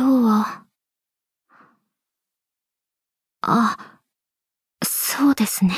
今日は。あ、そうですね。